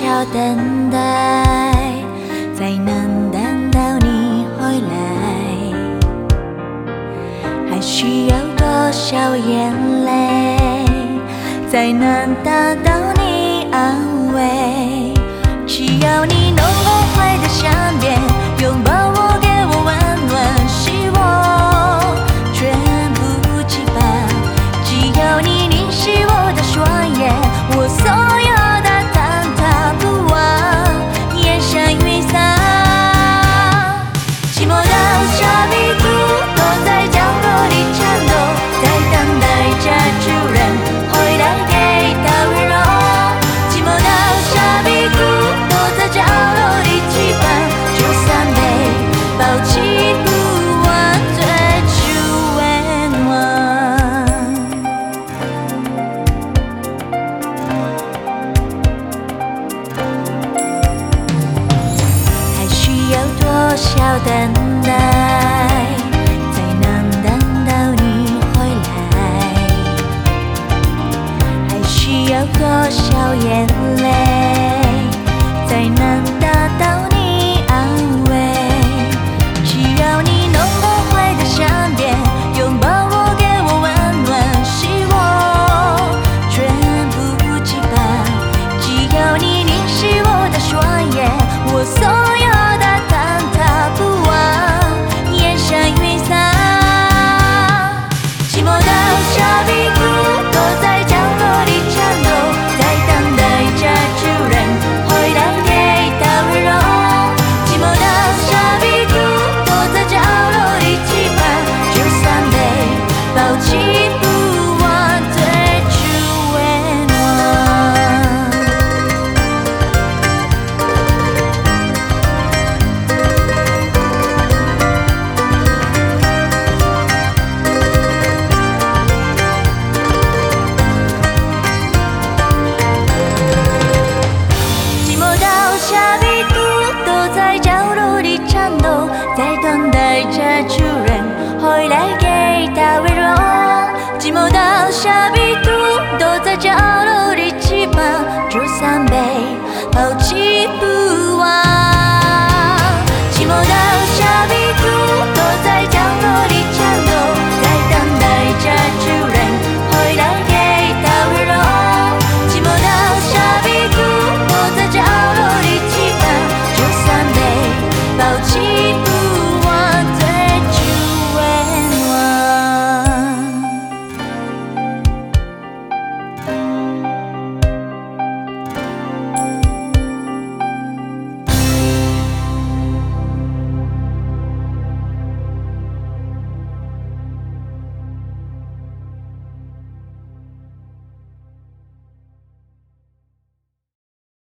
少等待，才能等到你回来？还需要多少眼泪，才能得到你安慰？只要你能够回到身边，要等待，才能等到你回来，还需要多少眼泪，才能？